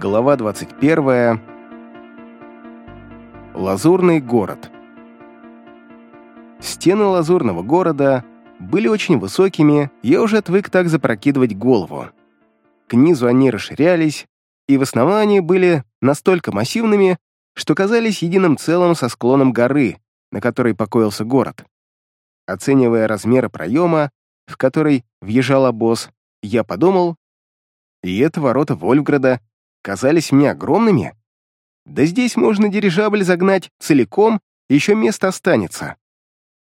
Глава 21. Лазурный город. Стены лазурного города были очень высокими, я уже отвык так запрокидывать голову. К низу они расширялись, и в основном они были настолько массивными, что казались единым целым со склоном горы, на которой покоился город. Оценивая размеры проема, в который въезжал обоз, я подумал, и это ворота Вольфграда казались мне огромными. Да здесь можно дирижабль загнать целиком, еще место останется.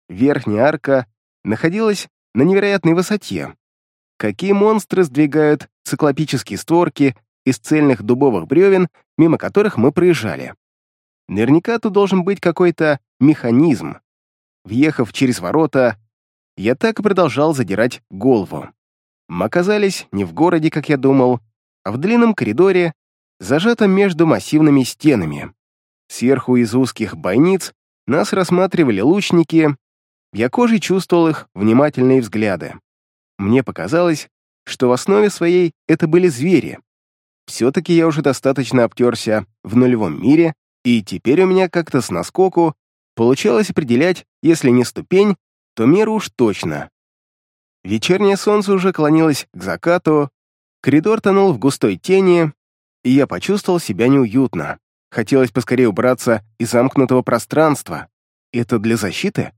Верхняя арка находилась на невероятной высоте. Какие монстры сдвигают циклопические створки из цельных дубовых бревен, мимо которых мы проезжали. Наверняка тут должен быть какой-то механизм. Въехав через ворота, я так и продолжал задирать голову. Мы оказались не в городе, как я думал, а в длинном коридоре, зажатом между массивными стенами. Сверху из узких бойниц нас рассматривали лучники, я кожей чувствовал их внимательные взгляды. Мне показалось, что в основе своей это были звери. Все-таки я уже достаточно обтерся в нулевом мире, и теперь у меня как-то с наскоку получалось определять, если не ступень, то меру уж точно. Вечернее солнце уже клонилось к закату, коридор тонул в густой тени, и я почувствовал себя неуютно. Хотелось поскорее убраться из замкнутого пространства. «Это для защиты?»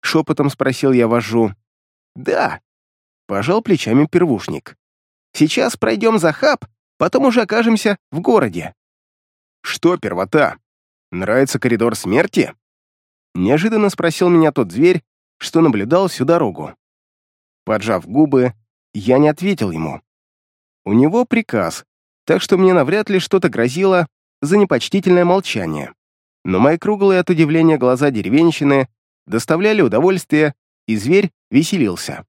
Шепотом спросил я вожу. «Да», — пожал плечами первушник. «Сейчас пройдем за хаб, потом уже окажемся в городе». «Что, первота? Нравится коридор смерти?» Неожиданно спросил меня тот зверь, что наблюдал всю дорогу. Поджав губы, я не ответил ему. У него приказ, так что мне навряд ли что-то грозило за непочтительное молчание. Но мои круглые от удивления глаза деревенщины доставляли удовольствие, и зверь веселился.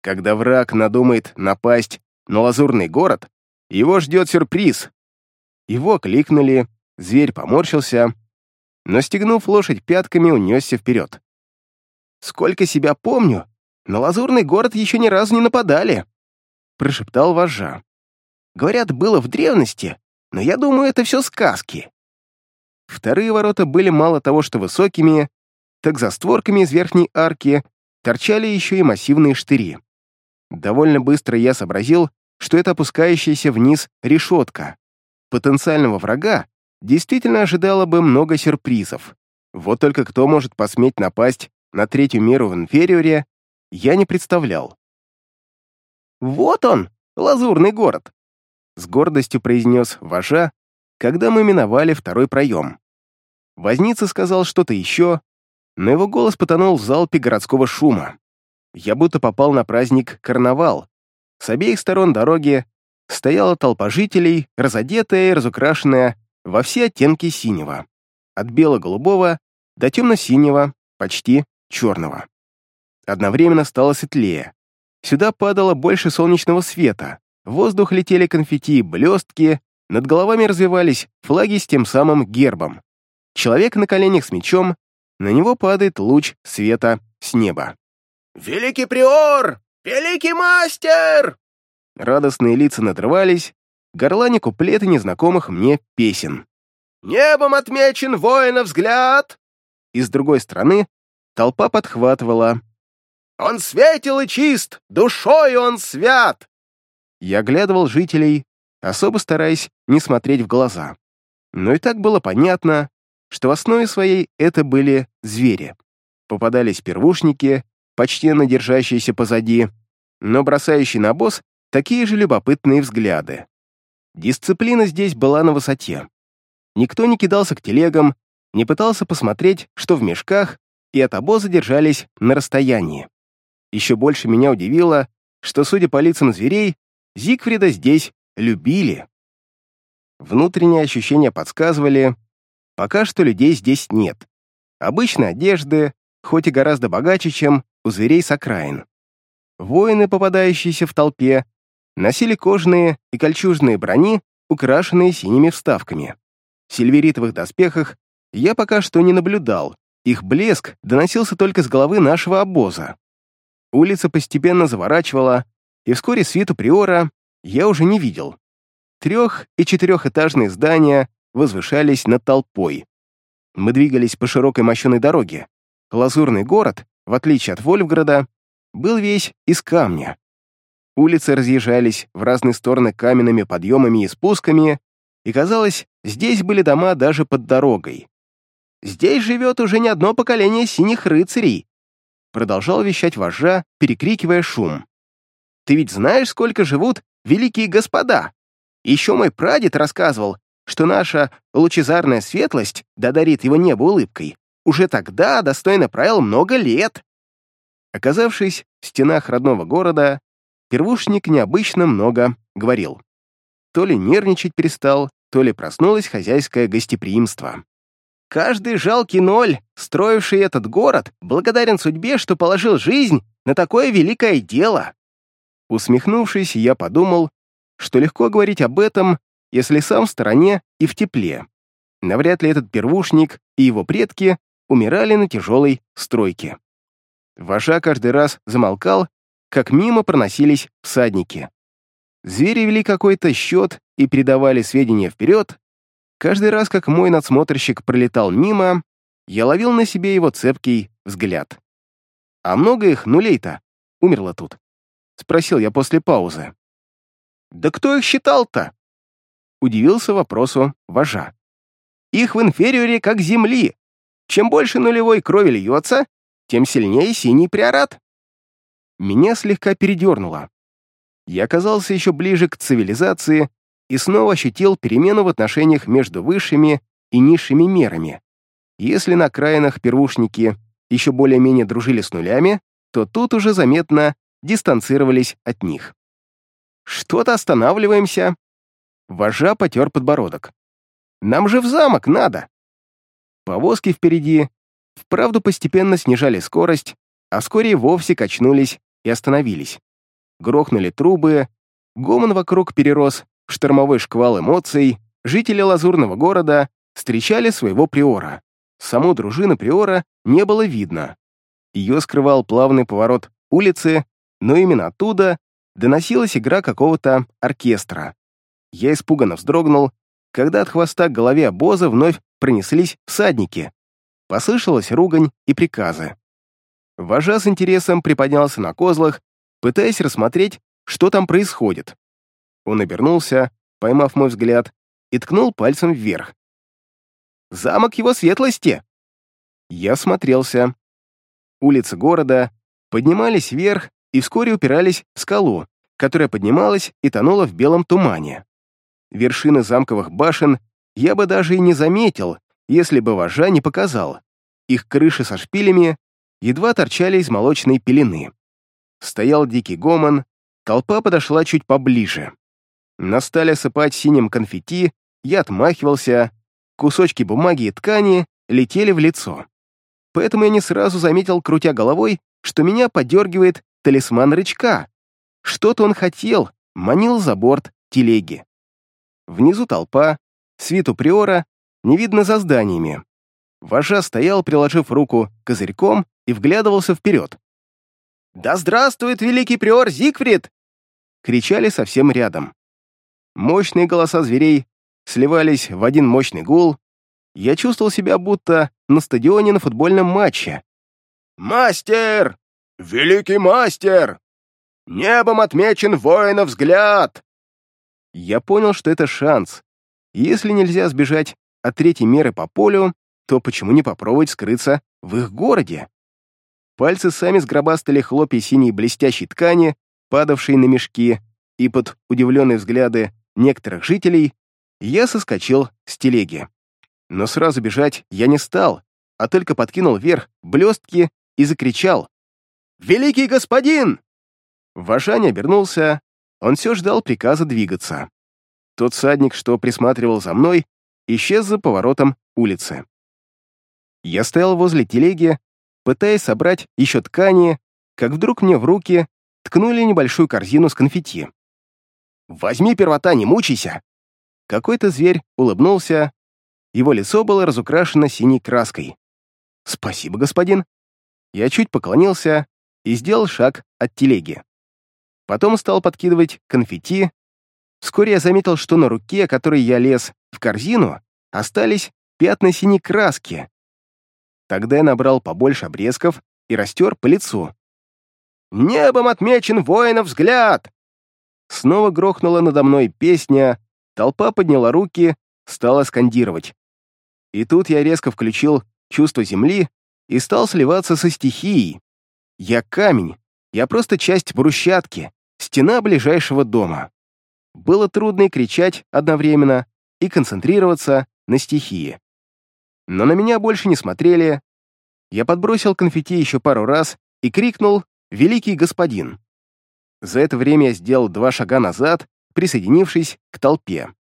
Когда враг надумает напасть на лазурный город, его ждет сюрприз. Его кликнули, зверь поморщился, но, стегнув лошадь пятками, унесся вперед. Сколько себя помню, на лазурный город еще ни разу не нападали», — прошептал вожжа. «Говорят, было в древности, но я думаю, это все сказки». Вторые ворота были мало того, что высокими, так за створками из верхней арки торчали еще и массивные штыри. Довольно быстро я сообразил, что это опускающаяся вниз решетка. Потенциального врага действительно ожидало бы много сюрпризов. Вот только кто может посметь напасть на третью меру в инфериоре я не представлял. «Вот он, лазурный город!» С гордостью произнес вожа, когда мы миновали второй проем. Возница сказал что-то еще, но его голос потонул в залпе городского шума. Я будто попал на праздник «Карнавал». С обеих сторон дороги стояла толпа жителей, разодетая и разукрашенная во все оттенки синего. От бело-голубого до темно-синего, почти черного. Одновременно стало светлее. Сюда падало больше солнечного света, в воздух летели конфетти и блестки, над головами развивались флаги с тем самым гербом. Человек на коленях с мечом, на него падает луч света с неба. «Великий приор! Великий мастер!» Радостные лица надрывались, горлани куплеты незнакомых мне песен. «Небом отмечен воина взгляд!» И с другой стороны толпа подхватывала он светил и чист, душой он свят!» Я глядывал жителей, особо стараясь не смотреть в глаза. Но и так было понятно, что в основе своей это были звери. Попадались первушники, почтенно держащиеся позади, но бросающие на босс такие же любопытные взгляды. Дисциплина здесь была на высоте. Никто не кидался к телегам, не пытался посмотреть, что в мешках, и от обоза держались на расстоянии. Еще больше меня удивило, что, судя по лицам зверей, Зигфрида здесь любили. Внутренние ощущения подсказывали, пока что людей здесь нет. Обычной одежды, хоть и гораздо богаче, чем у зверей с окраин. Воины, попадающиеся в толпе, носили кожаные и кольчужные брони, украшенные синими вставками. В сильверитовых доспехах я пока что не наблюдал, их блеск доносился только с головы нашего обоза. Улица постепенно заворачивала, и вскоре свиту Приора я уже не видел. Трех- и четырехэтажные здания возвышались над толпой. Мы двигались по широкой мощеной дороге. Лазурный город, в отличие от Вольфграда, был весь из камня. Улицы разъезжались в разные стороны каменными подъемами и спусками, и, казалось, здесь были дома даже под дорогой. «Здесь живет уже не одно поколение синих рыцарей», продолжал вещать вожжа, перекрикивая шум. «Ты ведь знаешь, сколько живут великие господа? Еще мой прадед рассказывал, что наша лучезарная светлость додарит его небо улыбкой. Уже тогда достойно правил много лет». Оказавшись в стенах родного города, первушник необычно много говорил. То ли нервничать перестал, то ли проснулось хозяйское гостеприимство. Каждый жалкий ноль, строивший этот город, благодарен судьбе, что положил жизнь на такое великое дело. Усмехнувшись, я подумал, что легко говорить об этом, если сам в стороне и в тепле. Навряд ли этот первушник и его предки умирали на тяжелой стройке. Вожа каждый раз замолкал, как мимо проносились всадники. Звери вели какой-то счет и передавали сведения вперед. Каждый раз, как мой надсмотрщик пролетал мимо, я ловил на себе его цепкий взгляд. «А много их нулей-то умерло тут?» — спросил я после паузы. «Да кто их считал-то?» — удивился вопросу вожа. «Их в инфериоре как земли. Чем больше нулевой крови льется, тем сильнее синий приорат. Меня слегка передернуло. Я оказался еще ближе к цивилизации и снова ощутил перемену в отношениях между высшими и низшими мерами. Если на окраинах первушники еще более-менее дружили с нулями, то тут уже заметно дистанцировались от них. «Что-то останавливаемся». Вожа потер подбородок. «Нам же в замок надо». Повозки впереди вправду постепенно снижали скорость, а вскоре вовсе качнулись и остановились. Грохнули трубы, гомон вокруг перерос штормовой шквал эмоций, жители лазурного города встречали своего приора. Саму дружину приора не было видно. Ее скрывал плавный поворот улицы, но именно оттуда доносилась игра какого-то оркестра. Я испуганно вздрогнул, когда от хвоста к голове обоза вновь пронеслись всадники, Послышалась ругань и приказы. Вожа с интересом приподнялся на козлах, пытаясь рассмотреть, что там происходит. Он обернулся, поймав мой взгляд, и ткнул пальцем вверх. «Замок его светлости!» Я смотрелся. Улицы города поднимались вверх и вскоре упирались в скалу, которая поднималась и тонула в белом тумане. Вершины замковых башен я бы даже и не заметил, если бы вожа не показал. Их крыши со шпилями едва торчали из молочной пелены. Стоял дикий гомон, толпа подошла чуть поближе. На стали осыпать синим конфетти, я отмахивался, кусочки бумаги и ткани летели в лицо. Поэтому я не сразу заметил, крутя головой, что меня подергивает талисман рычка. Что-то он хотел, манил за борт телеги. Внизу толпа, свиту приора не видно за зданиями. Вожа стоял, приложив руку козырьком и вглядывался вперед. «Да здравствует великий приор Зигфрид!» кричали совсем рядом. Мощные голоса зверей сливались в один мощный гул. Я чувствовал себя будто на стадионе на футбольном матче. «Мастер! Великий мастер! Небом отмечен воина взгляд!» Я понял, что это шанс. Если нельзя сбежать от третьей меры по полю, то почему не попробовать скрыться в их городе? Пальцы сами сгробастали хлопья синей блестящей ткани, падавшей на мешки, и под удивленные взгляды некоторых жителей я соскочил с телеги. Но сразу бежать я не стал, а только подкинул вверх блестки и закричал «Великий господин!» Вожа не обернулся, он все ждал приказа двигаться. Тот садник, что присматривал за мной, исчез за поворотом улицы. Я стоял возле телеги, пытаясь собрать еще ткани, как вдруг мне в руки ткнули небольшую корзину с конфетти. «Возьми первота, не мучайся!» Какой-то зверь улыбнулся, его лицо было разукрашено синей краской. «Спасибо, господин!» Я чуть поклонился и сделал шаг от телеги. Потом стал подкидывать конфетти, Вскоре я заметил, что на руке, которой я лез в корзину, остались пятна синей краски. Тогда я набрал побольше обрезков и растер по лицу. «Небом отмечен воинов взгляд!» Снова грохнула надо мной песня, толпа подняла руки, стала скандировать. И тут я резко включил чувство земли и стал сливаться со стихией. Я камень, я просто часть брусчатки, стена ближайшего дома. Было трудно и кричать одновременно, и концентрироваться на стихии. Но на меня больше не смотрели. Я подбросил конфетти еще пару раз и крикнул «Великий господин!». За это время я сделал два шага назад, присоединившись к толпе.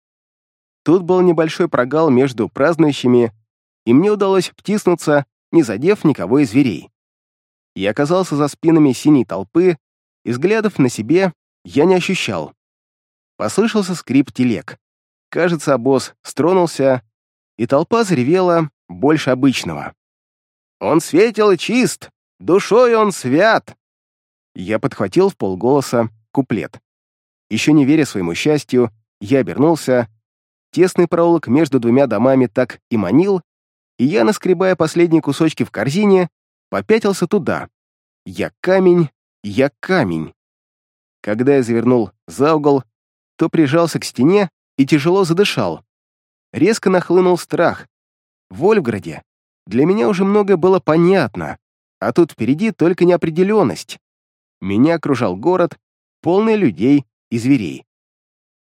Тут был небольшой прогал между празднующими, и мне удалось втиснуться, не задев никого из зверей. Я оказался за спинами синей толпы, и взглядов на себе я не ощущал. Послышался скрип телег. Кажется, обоз стронулся, и толпа заревела больше обычного. «Он светел и чист, душой он свят!» Я подхватил в полголоса куплет. Еще не веря своему счастью, я обернулся. Тесный проулок между двумя домами так и манил, и я, наскребая последние кусочки в корзине, попятился туда. Я камень, я камень. Когда я завернул за угол, то прижался к стене и тяжело задышал. Резко нахлынул страх. В Вольфграде для меня уже многое было понятно, а тут впереди только неопределенность. Меня окружал город, полный людей и зверей.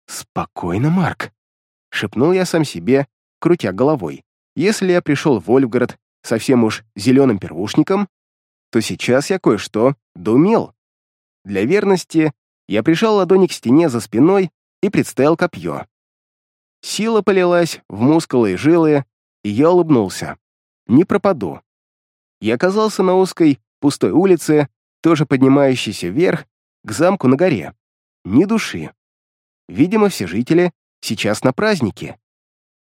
«Спокойно, Марк», — шепнул я сам себе, крутя головой. «Если я пришел в Вольфград совсем уж зеленым первушником, то сейчас я кое-что доумел. Для верности я прижал ладони к стене за спиной и представил копье. Сила полилась в мускулы и жилы, и я улыбнулся. Не пропаду. Я оказался на узкой, пустой улице, тоже поднимающейся вверх, к замку на горе. Ни души. Видимо, все жители сейчас на празднике.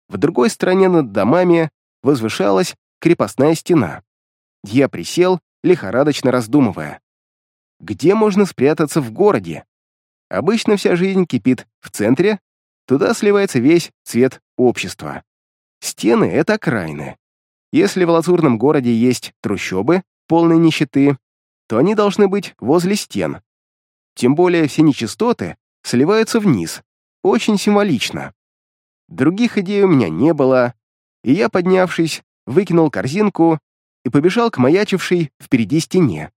В другой стороне над домами возвышалась крепостная стена. Я присел, лихорадочно раздумывая. Где можно спрятаться в городе? Обычно вся жизнь кипит в центре, туда сливается весь цвет общества. Стены — это окраины. Если в лазурном городе есть трущобы, полные нищеты, то они должны быть возле стен. Тем более все нечистоты сливаются вниз, очень символично. Других идей у меня не было, и я, поднявшись, выкинул корзинку и побежал к маячившей впереди стене.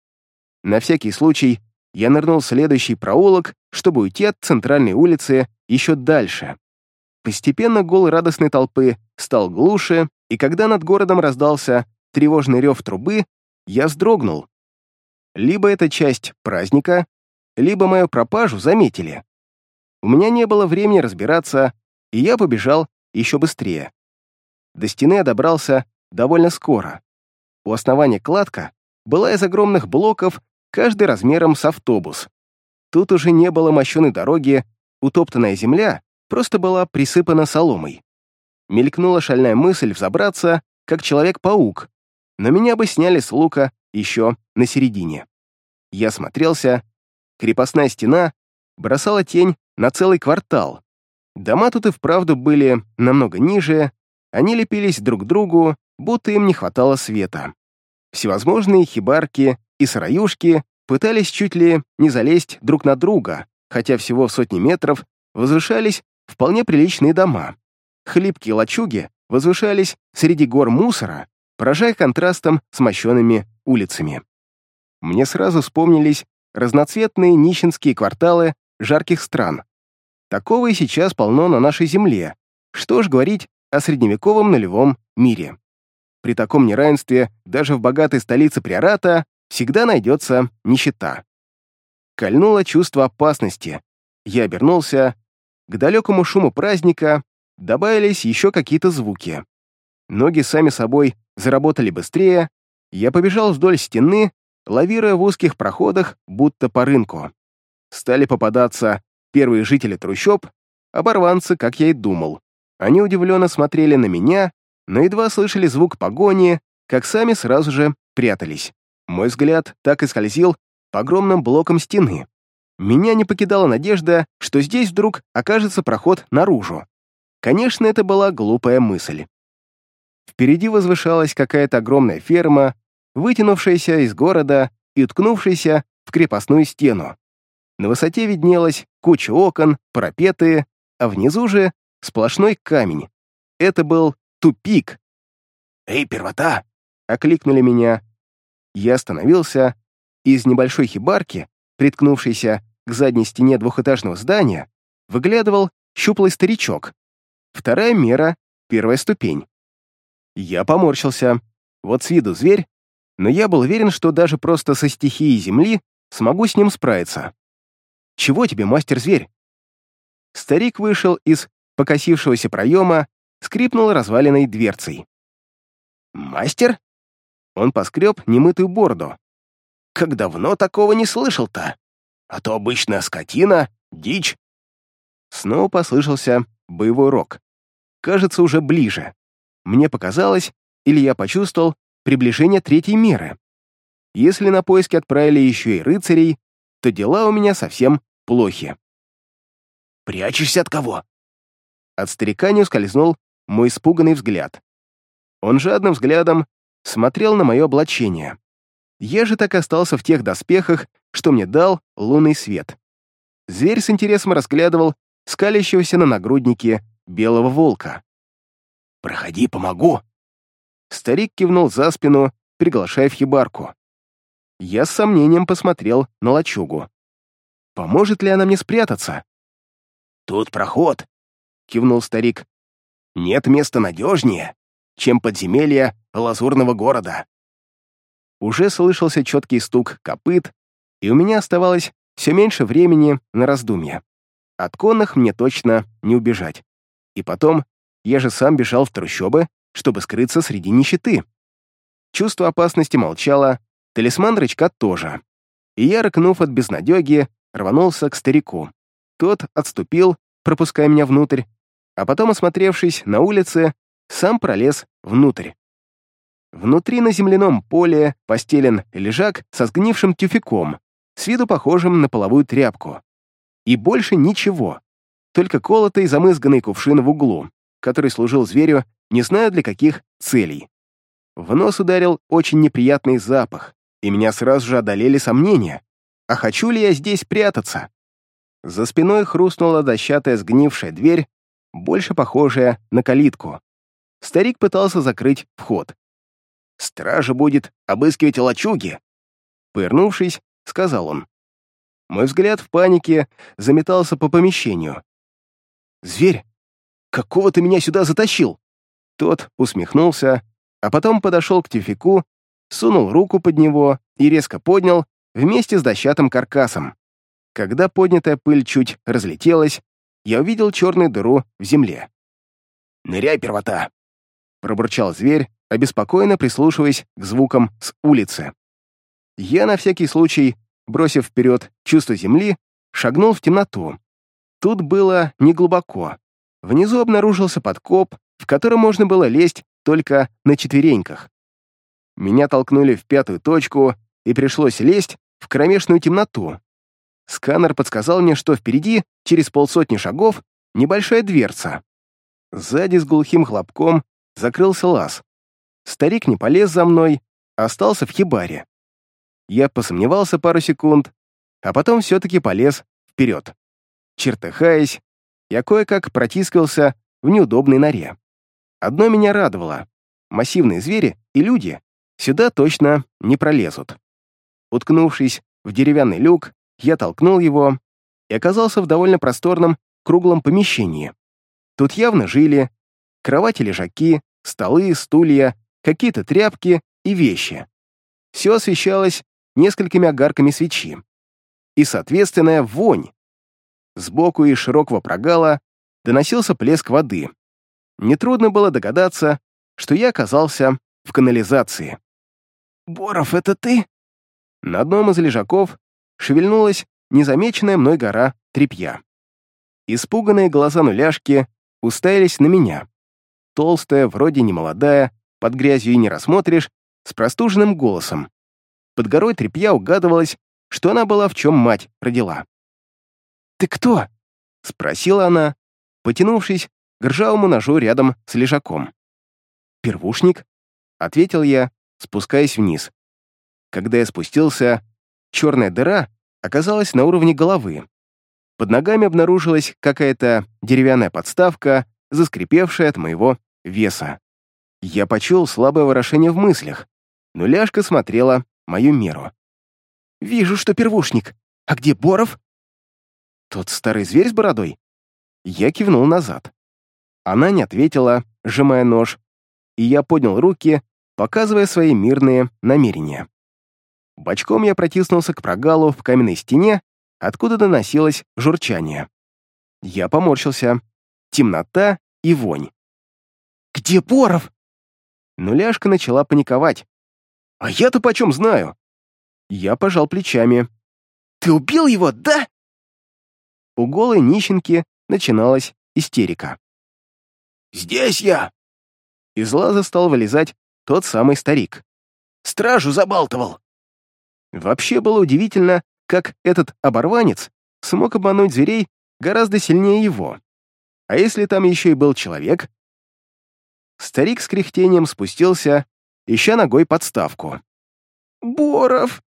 На всякий случай я нырнул в следующий проулок, чтобы уйти от центральной улицы еще дальше. Постепенно гул радостной толпы стал глуше, и когда над городом раздался тревожный рев трубы, я вздрогнул. Либо это часть праздника, либо мою пропажу заметили. У меня не было времени разбираться, и я побежал еще быстрее. До стены я добрался довольно скоро. У основания кладка была из огромных блоков каждый размером с автобус. Тут уже не было мощеной дороги, утоптанная земля просто была присыпана соломой. Мелькнула шальная мысль взобраться, как Человек-паук, но меня бы сняли с лука еще на середине. Я смотрелся, крепостная стена бросала тень на целый квартал. Дома тут и вправду были намного ниже, они лепились друг к другу, будто им не хватало света. Всевозможные хибарки и сыроюшки пытались чуть ли не залезть друг на друга, хотя всего в сотни метров возвышались вполне приличные дома. Хлипкие лачуги возвышались среди гор мусора, поражая контрастом с мощенными улицами. Мне сразу вспомнились разноцветные нищенские кварталы жарких стран. Такого и сейчас полно на нашей земле. Что ж говорить о средневековом нулевом мире. При таком неравенстве даже в богатой столице Приората всегда найдется нищета. Кольнуло чувство опасности. Я обернулся. К далекому шуму праздника добавились еще какие-то звуки. Ноги сами собой заработали быстрее. Я побежал вдоль стены, лавируя в узких проходах, будто по рынку. Стали попадаться первые жители трущоб, оборванцы, как я и думал. Они удивленно смотрели на меня, но едва слышали звук погони, как сами сразу же прятались. Мой взгляд так и скользил по огромным блокам стены. меня не покидала надежда, что здесь вдруг окажется проход наружу. Конечно, это была глупая мысль. Впереди возвышалась какая-то огромная ферма, вытянувшаяся из города и уткнувшаяся в крепостную стену. На высоте виднелась куча окон, парапеты, а внизу же сплошной камень. Это был тупик. «Эй, первота!» — окликнули меня. Я остановился, и из небольшой хибарки, приткнувшейся к задней стене двухэтажного здания, выглядывал щуплый старичок. Вторая мера — первая ступень. Я поморщился. Вот с виду зверь, но я был уверен, что даже просто со стихией земли смогу с ним справиться. «Чего тебе, мастер-зверь?» Старик вышел из покосившегося проема, скрипнул разваленной дверцей. «Мастер?» Он поскреб немытую бороду. «Как давно такого не слышал-то? А то обычная скотина, дичь». Снова послышался боевой рок. Кажется, уже ближе. Мне показалось, или я почувствовал, приближение третьей меры. Если на поиски отправили еще и рыцарей, то дела у меня совсем плохи. «Прячешься от кого?» От старика не ускользнул мой испуганный взгляд. Он жадным взглядом смотрел на мое облачение. Я же так остался в тех доспехах, что мне дал лунный свет. Зверь с интересом разглядывал скалящегося на нагруднике белого волка. «Проходи, помогу!» Старик кивнул за спину, приглашая в хибарку. Я с сомнением посмотрел на лачугу. Поможет ли она мне спрятаться? «Тут проход», — кивнул старик. «Нет места надежнее, чем подземелье лазурного города». Уже слышался четкий стук копыт, и у меня оставалось все меньше времени на раздумья. От конных мне точно не убежать. И потом, я же сам бежал в трущобы, чтобы скрыться среди нищеты. Чувство опасности молчало, талисман рычка тоже. И я, рыкнув от безнадеги, рванулся к старику. Тот отступил, пропуская меня внутрь, а потом, осмотревшись на улице, сам пролез внутрь. Внутри на земляном поле постелен лежак со сгнившим тюфяком, с виду похожим на половую тряпку. И больше ничего. Только колотый замызганный кувшин в углу, который служил зверю, не знаю для каких целей. В нос ударил очень неприятный запах, и меня сразу же одолели сомнения. А хочу ли я здесь прятаться? За спиной хрустнула дощатая сгнившая дверь, больше похожая на калитку. Старик пытался закрыть вход. «Стража будет обыскивать лачуги!» Пырнувшись, сказал он. Мой взгляд в панике заметался по помещению. «Зверь, какого ты меня сюда затащил?» Тот усмехнулся, а потом подошел к тюфику, сунул руку под него и резко поднял вместе с дощатым каркасом. Когда поднятая пыль чуть разлетелась, я увидел черную дыру в земле. «Ныряй, первота!» — пробурчал зверь, обеспокоенно прислушиваясь к звукам с улицы. Я на всякий случай бросив вперед чувство земли, шагнул в темноту. Тут было неглубоко. Внизу обнаружился подкоп, в котором можно было лезть только на четвереньках. Меня толкнули в пятую точку, и пришлось лезть в кромешную темноту. Сканер подсказал мне, что впереди, через полсотни шагов, небольшая дверца. Сзади с глухим хлопком закрылся лаз. Старик не полез за мной, а остался в хибаре. Я посомневался пару секунд, а потом все-таки полез вперед. Чертыхаясь, я кое-как протискался в неудобной норе. Одно меня радовало. Массивные звери и люди сюда точно не пролезут. Уткнувшись в деревянный люк, я толкнул его и оказался в довольно просторном круглом помещении. Тут явно жили кровати-лежаки, столы, стулья, какие-то тряпки и вещи. Все освещалось несколькими огарками свечи. И соответственная вонь. Сбоку из широкого прогала доносился плеск воды. Нетрудно было догадаться, что я оказался в канализации. «Боров, это ты?» На одном из лежаков шевельнулась незамеченная мной гора тряпья. Испуганные глаза нуляшки уставились на меня. Толстая, вроде немолодая, под грязью и не рассмотришь, с простуженным голосом. Под горой тряпья угадывалось, что она была в чем мать родила. «Ты кто?» — спросила она, потянувшись к ржавому ножу рядом с лежаком. «Первушник?» — ответил я, спускаясь вниз. Когда я спустился, черная дыра оказалась на уровне головы. Под ногами обнаружилась какая-то деревянная подставка, заскрипевшая от моего веса. Я почуял слабое выражение в мыслях, но ляжка смотрела мою меру. «Вижу, что первушник. А где Боров?» «Тот старый зверь с бородой?» Я кивнул назад. Она не ответила, сжимая нож, и я поднял руки, показывая свои мирные намерения. Бочком я протиснулся к прогалу в каменной стене, откуда доносилось журчание. Я поморщился. Темнота и вонь. «Где Боров?» Нуляшка начала паниковать. «А я-то почем знаю?» Я пожал плечами. «Ты убил его, да?» У голой нищенки начиналась истерика. «Здесь я!» Из лаза стал вылезать тот самый старик. «Стражу забалтывал!» Вообще было удивительно, как этот оборванец смог обмануть зверей гораздо сильнее его. А если там еще и был человек? Старик с кряхтением спустился, ища ногой подставку. «Боров!»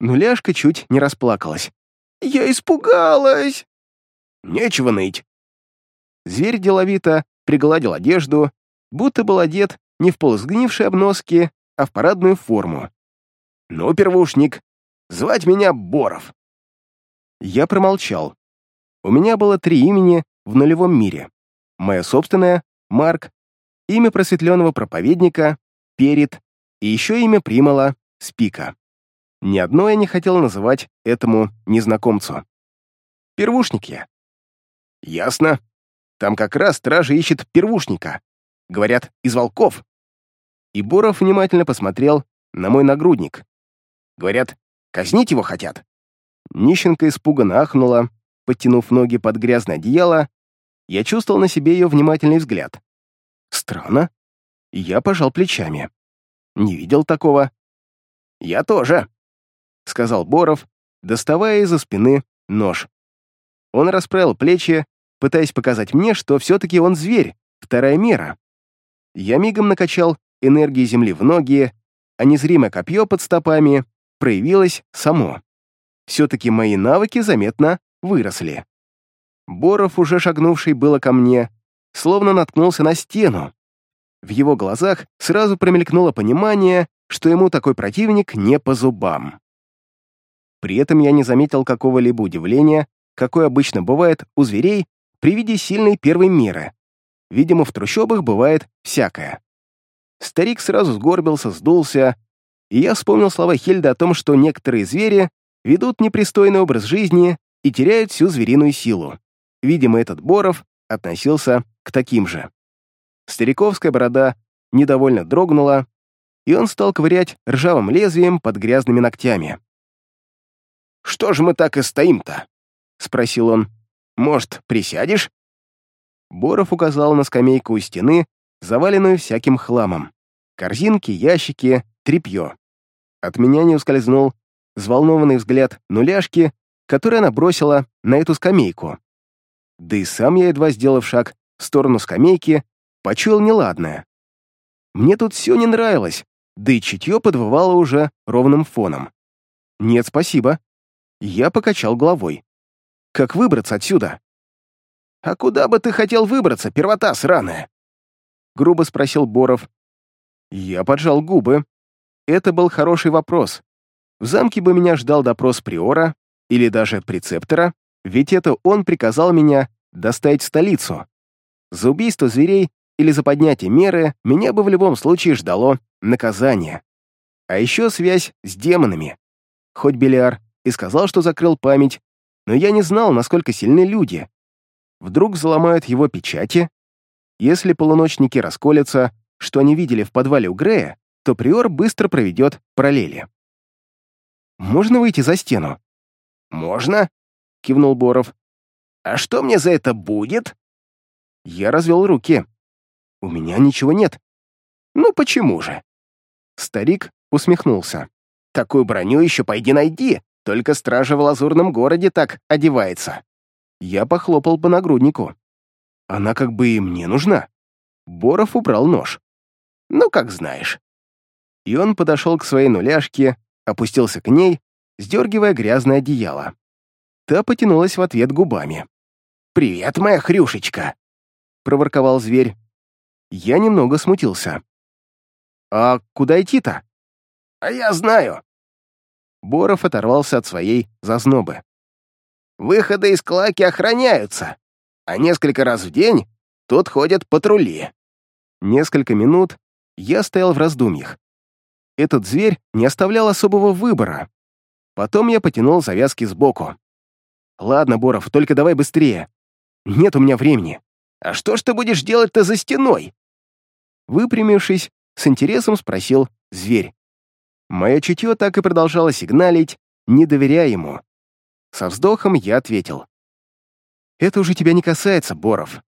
Нуляшка чуть не расплакалась. «Я испугалась!» «Нечего ныть!» Зверь деловито пригладил одежду, будто был одет не в полусгнившие обноски, а в парадную форму. «Ну, первушник, звать меня Боров». Я промолчал. У меня было три имени в нулевом мире. Мое собственное — Марк, имя просветленного проповедника — Перед, и еще имя Примала — Спика. Ни одно я не хотел называть этому незнакомцу. Первушник я. Ясно. Там как раз стражи ищет первушника. Говорят, из волков. И Боров внимательно посмотрел на мой нагрудник. Говорят, казнить его хотят. Нищенка испуганно ахнула, подтянув ноги под грязное одеяло. Я чувствовал на себе ее внимательный взгляд. Странно. Я пожал плечами. Не видел такого. Я тоже, — сказал Боров, доставая из-за спины нож. Он расправил плечи, пытаясь показать мне, что все-таки он зверь, вторая мера. Я мигом накачал энергии земли в ноги, а незримое копье под стопами проявилось само. Все-таки мои навыки заметно выросли. Боров, уже шагнувший было ко мне, словно наткнулся на стену. В его глазах сразу промелькнуло понимание, что ему такой противник не по зубам. При этом я не заметил какого-либо удивления, какое обычно бывает у зверей при виде сильной первой меры. Видимо, в трущобах бывает всякое. Старик сразу сгорбился, сдулся, и я вспомнил слова Хельда о том, что некоторые звери ведут непристойный образ жизни и теряют всю звериную силу. Видимо, этот Боров относился к таким же. Стариковская борода недовольно дрогнула, и он стал ковырять ржавым лезвием под грязными ногтями. «Что же мы так и стоим-то?» — спросил он. «Может, присядешь?» Боров указал на скамейку у стены, заваленную всяким хламом. Корзинки, ящики, тряпье. От меня не ускользнул взволнованный взгляд нуляшки, который она бросила на эту скамейку. Да и сам я, едва сделав шаг в сторону скамейки, почуял неладное. Мне тут все не нравилось, да и чутье подвывало уже ровным фоном. «Нет, спасибо», я покачал головой. «Как выбраться отсюда?» «А куда бы ты хотел выбраться, первота сраная?» Грубо спросил Боров. Я поджал губы. Это был хороший вопрос. В замке бы меня ждал допрос приора или даже прецептора, ведь это он приказал меня доставить в столицу. За убийство зверей или за поднятие меры меня бы в любом случае ждало наказание. А еще связь с демонами. Хоть Белиар и сказал, что закрыл память, но я не знал, насколько сильны люди. Вдруг заломают его печати? Если полуночники расколятся, что они видели в подвале у Грея, то Приор быстро проведет параллели. «Можно выйти за стену?» «Можно», — кивнул Боров. «А что мне за это будет?» Я развел руки. «У меня ничего нет». «Ну почему же?» Старик усмехнулся. «Такую броню еще пойди найди. Только стража в лазурном городе так одевается. Я похлопал по нагруднику. Она как бы и мне нужна. Боров убрал нож. Ну, как знаешь. И он подошел к своей нуляшке, опустился к ней, сдергивая грязное одеяло. Та потянулась в ответ губами. «Привет, моя хрюшечка!» — проворковал зверь. Я немного смутился. «А куда идти-то?» «А я знаю!» Боров оторвался от своей зазнобы. «Выходы из клаки охраняются, а несколько раз в день тут ходят патрули». Несколько минут я стоял в раздумьях. Этот зверь не оставлял особого выбора. Потом я потянул завязки сбоку. «Ладно, Боров, только давай быстрее. Нет у меня времени». «А что ж ты будешь делать-то за стеной?» Выпрямившись, с интересом спросил зверь. Мое чутье так и продолжало сигналить, не доверяя ему. Со вздохом я ответил. «Это уже тебя не касается, Боров.